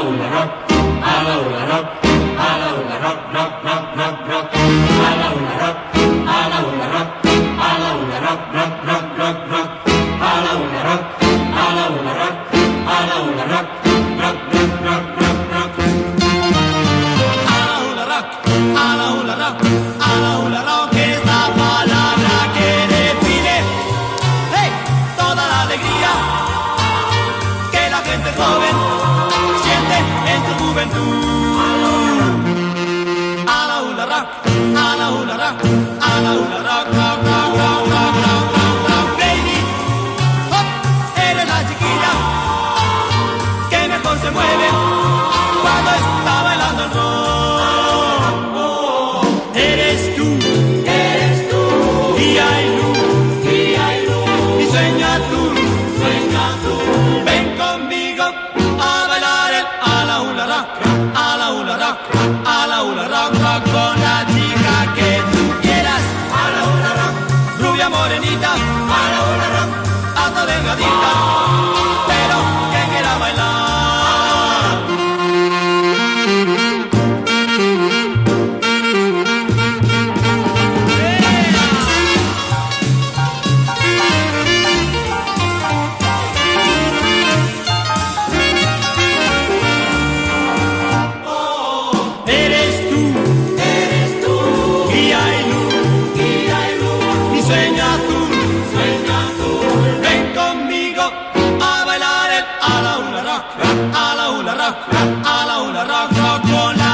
la hula rock, a la hula rock, a la hula rock, rock, rock, rock, rock, a la hula rock, a la hula rock, a la hula rock, rock, rock, rock, rock, a la hula rock, a la hula rock, a la hula rock, rock, rock, rock, rock, rock. A la hula rock, a la hula rock, a la hula rock es la palabra que define toda la alegría que la gente joven en su juventud. A la hula rock, a la hula rock, a la hula rock, rock, a la hula rock, con la chica que tú quieras. A la hula rock, rubia morenita, a la hula rock, delgadita, a la hula rock, a la hula rock, rock, rock.